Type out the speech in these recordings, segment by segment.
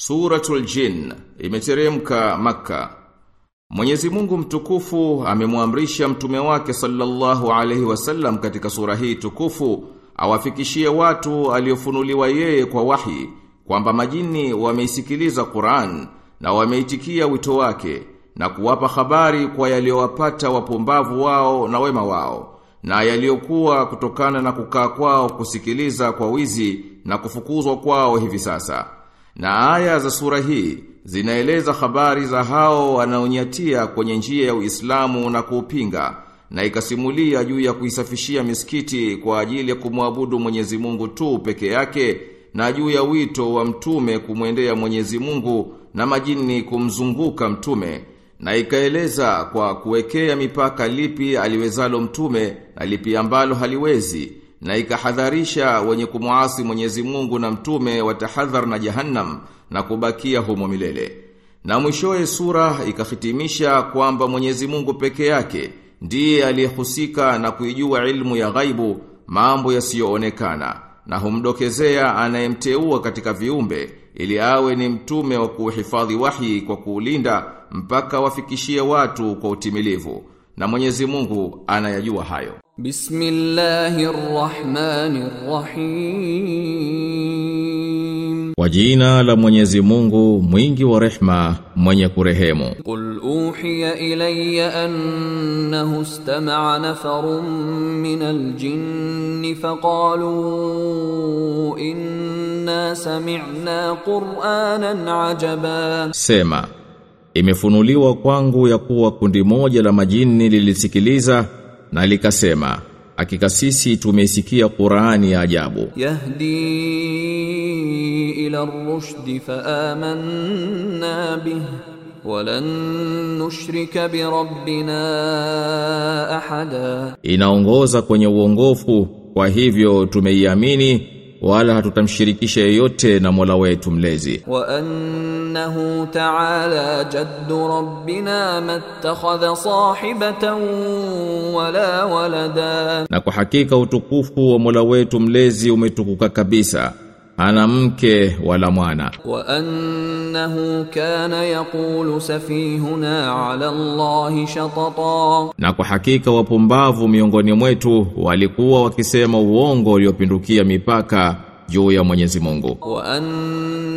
Suratul Jin imeteremka maka. Mwenyezi Mungu mtukufu amemwamrisha mtume wake sallallahu alaihi wasallam katika sura hii tukufu awafikishie watu aliofunuliwa yeye kwa wahi kwamba majini wameisikiliza Qur'an na wameitikia wito wake na kuwapa habari kwa yaliyowapata wapumbavu wao na wema wao na yaliyokuwa kutokana na kukaa kwao kusikiliza kwa wizi na kufukuzwa kwao hivi sasa. Na aya za sura hii zinaeleza habari za hao wanaonyatia kwenye njia ya Uislamu na kuupinga na ikasimulia juu ya kuisafishia misikiti kwa ajili ya kumwabudu Mwenyezi Mungu tu peke yake na juu ya wito wa mtume kumwendea Mwenyezi Mungu na majini kumzunguka mtume na ikaeleza kwa kuwekea mipaka lipi aliwezalo mtume na lipi ambalo haliwezi na ikahadharisha wenye kumwasi Mwenyezi Mungu na mtume watahadhar na jahannam na kubakia humo milele. Na mwishoe sura ikahitimisha kwamba Mwenyezi Mungu peke yake ndiye aliyehusika na kuijua ilmu ya ghaibu, mambo yasiyoonekana na humdokezea anayemteua katika viumbe ili awe ni mtume wa kuhifadhi wahi kwa kuulinda mpaka wafikishie watu kwa utimilivu na Mwenyezi Mungu anayajua hayo. Bismillahirrahmanirrahim. Kwa jina la Mwenyezi Mungu mwingi wa rehma mwenye kurehemu. Qul uhiya ilayya annahu istama'a nafarun min al-jinni faqalu inna sami'na qur'anan ajaba. Sema, imefunuliwa kwangu ya kuwa kundi moja la majini lilisikiliza na likasema, hakika sisi tumesikia Qur'ani ya ajabu. Yahdi ila ar-rushd fa amanna bih walan nushrika bi rabbina ahada. Inaongoza kwenye uongofu, kwa hivyo tumeiamini wala hatutamshirikisha yeyote na Mola wetu mlezi. Wa annahu ta'ala jaddu rabbina mattakhadha sahibatan wala walada. Na kwa hakika utukufu wa Mola wetu mlezi umetukuka kabisa. Hana mke wala mwana. Wa annahu kana yaqulu safihuna ala Allahi shatata. Na kwa hakika wapumbavu miongoni mwetu walikuwa wakisema uongo uliopindukia mipaka juu ya Mwenyezi Mungu. Wa anna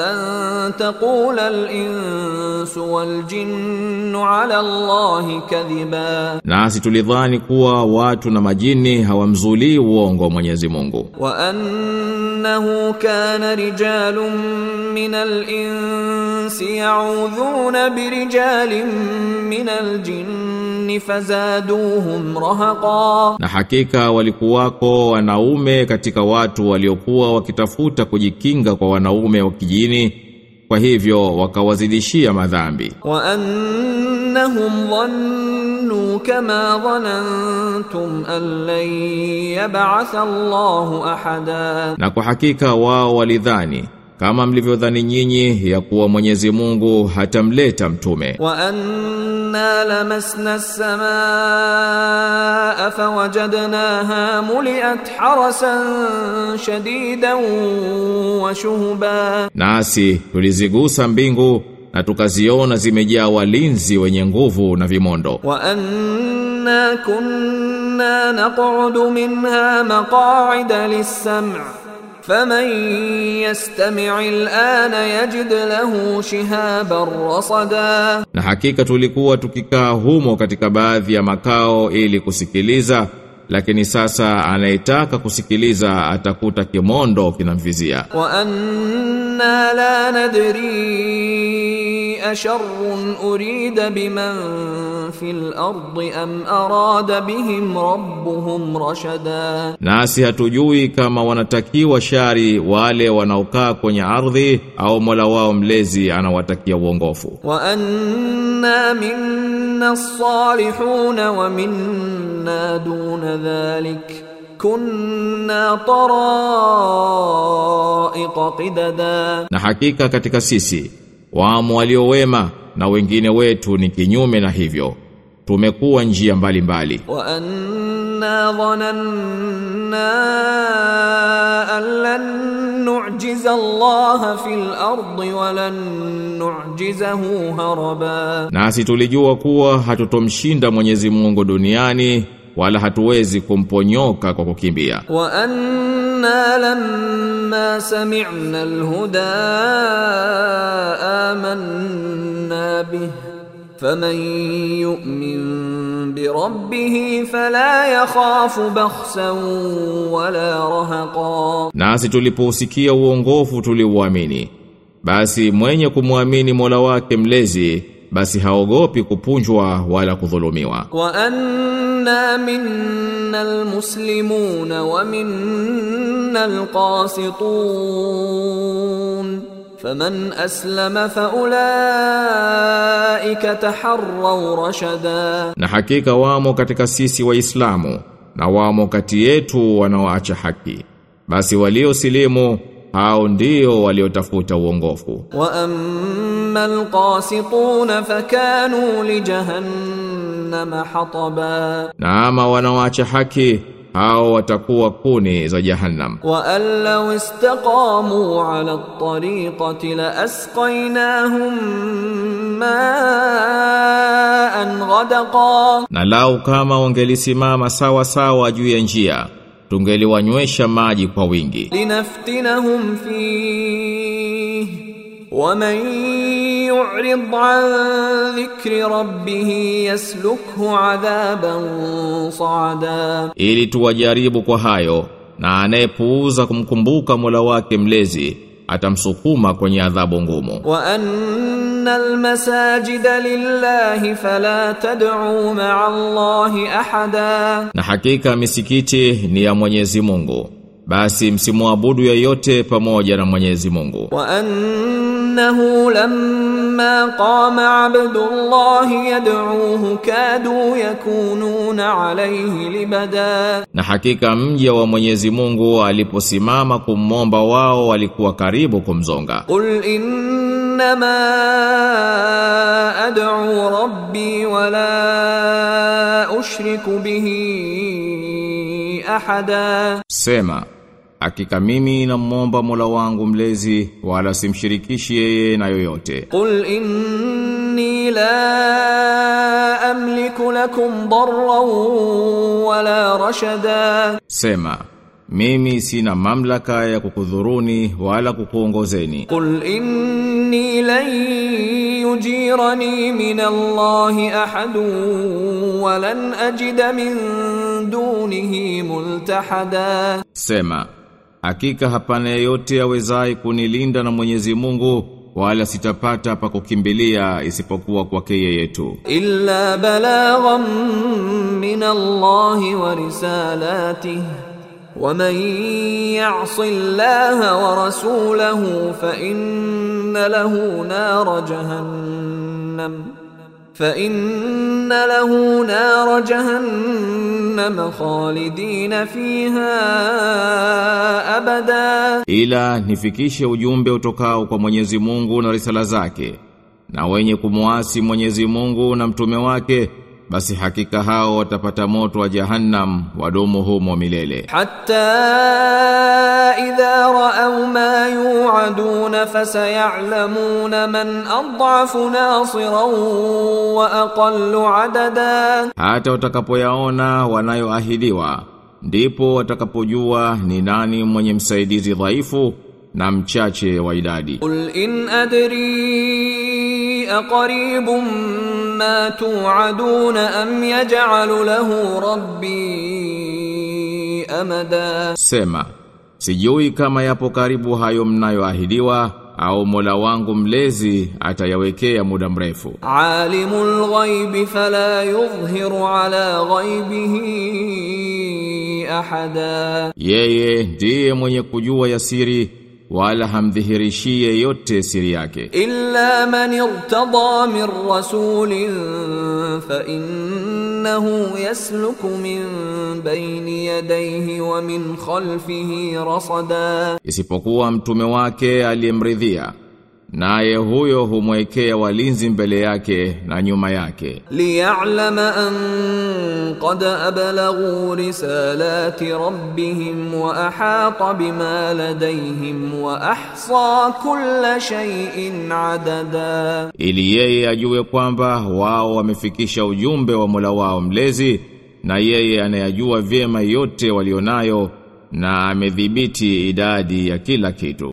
lan taqula al-insu wal jinnu ala Allahi kadhiba. Nasi tulidhani kuwa watu na majini hawamzulii uongo wa Mwenyezi Mungu. Wa annahu kana rijalun min al-insi ya'udhuna al-jinni fazaduhum rahaqa. Na hakika walikuwako wanaume katika watu waliokuwa wakitafuta kujikinga kwa wanaume wa kijini kwa hivyo wakawazidishia madhambi. Wa annahum dhannu kama dhanantum an lan yab'atha Allahu ahada. Na kwa hakika wao walidhani kama mlivyodhani nyinyi ya kuwa Mwenyezi Mungu hatamleta mtume. Wa anna lamasna as-samaa fawajadnaha muliat harasan shadidan wa shuhba, Nasi tulizigusa mbingu na tukaziona zimejaa walinzi wenye nguvu na vimondo. Wa anna kunna naq'udu minha maq'ida lis-sam' فمن يستمع الآن يجد له شهابا رصدا Na hakika tulikuwa tukikaa humo katika baadhi ya makao ili kusikiliza lakini sasa anayetaka kusikiliza atakuta kimondo kinamvizia. وأنا لا ندري أشر أريد بمن في الأرض أم أراد بهم ربهم رشدا Nasi hatujui kama wanatakiwa shari wale wanaokaa kwenye ardhi au Mola wao mlezi anawatakia uongofu. وأنا منا الصالحون ومنا دون ذلك كنا طرائق قددا Na hakika katika sisi wamo waliowema na wengine wetu ni kinyume na hivyo. Tumekuwa njia mbalimbali. Wa anna nu'jiza Allah fil ardi wa lan nu'jizahu haraba. Nasi tulijua kuwa hatutomshinda Mwenyezi Mungu duniani wala hatuwezi kumponyoka kwa kukimbia. Wa anna وأنا لما سمعنا الهدى آمنا به فمن يؤمن بربه فلا يخاف بخسا ولا رهقا nasi tulipousikia uongofu tuliuamini basi mwenye kumwamini Mola wake mlezi basi haogopi kupunjwa wala kudhulumiwa وأنا منا المسلمون ومنا القاسطون فمن أسلم فأولئك تحروا رشدا na hakika wamo katika sisi waislamu na wamo kati yetu wanaoacha haki basi waliosilimu hao ndio waliotafuta uongofu وأما القاسطون فكانوا jahannama hataba na ama wanaoacha haki hao watakuwa kuni za jahannam. Wa alla istaqamu ala at-tariqati la asqaynahum ma'an ghadaqa na lau kama wangelisimama sawa sawa juu ya njia tungeliwanywesha maji kwa wingi. Linaftinahum fi wa man يعرض عن ذكر ربه يسلكه عذابا صعدا ili tuwajaribu kwa hayo na anayepuuza kumkumbuka Mola wake mlezi atamsukuma kwenye adhabu ngumu وأن المساجد لله فلا تدعوا مع الله أحدا na hakika misikiti ni ya Mwenyezi Mungu basi msimuabudu yeyote pamoja na Mwenyezi Mungu. Wa annahu lamma qama Abdullah yad'uhu kadu yakununa alayhi libada, na hakika mja wa Mwenyezi Mungu aliposimama kumomba wao walikuwa karibu kumzonga. Qul innama ad'u rabbi wa la ushriku bihi ahada, sema Hakika mimi namwomba Mola wangu mlezi wala simshirikishi yeye na yoyote. Qul inni la amliku lakum darran wala rashada. Sema mimi sina mamlaka ya kukudhuruni wala kukuongozeni. Qul inni lan yujirani min Allahi ahadun wa lan ajida min dunihi multahada. Sema hakika hapana yeyote awezaye kunilinda na Mwenyezi Mungu wala sitapata pa kukimbilia isipokuwa kwake yeye tu. إلا بلاغا من الله ورسالاته ومن يعص الله ورسوله فإن له نار جهنم فإن له نار جهنم خالدين فيها أبدا Ila nifikishe ujumbe utokao kwa Mwenyezi Mungu na risala zake. Na wenye kumuasi Mwenyezi Mungu na mtume wake basi hakika hao watapata moto wa jahannam wadumu humo milele. Hatta idha ra'aw ma yu'adun fasayalamuna man adhafu nasiran wa aqallu adada. Hata watakapoyaona wanayoahidiwa ndipo watakapojua ni nani mwenye msaidizi dhaifu na mchache wa idadi. Qul in adri aqribum ما توعدون أم يجعل له ربي أمدا Sema, sijui kama yapo karibu hayo mnayoahidiwa au Mola wangu mlezi atayawekea muda mrefu. عالم الغيب فلا يظهر على غيبه أحدا Yeye ndiye mwenye kujua ya siri wala hamdhihirishie yote siri yake. Illa man irtada min rasulin fa innahu yasluku min baini yadayhi wa min khalfihi rasada. Isipokuwa mtume wake aliyemridhia naye huyo humwekea walinzi mbele yake na nyuma yake. Liya'lama an qad ablaghu risalati rabbihim wa ahata bima ladayhim wa ahsa kulla shay'in adada. Ili yeye ajue kwamba wao wamefikisha ujumbe wa Mola wao mlezi na yeye anayajua vyema yote walionayo na amedhibiti idadi ya kila kitu.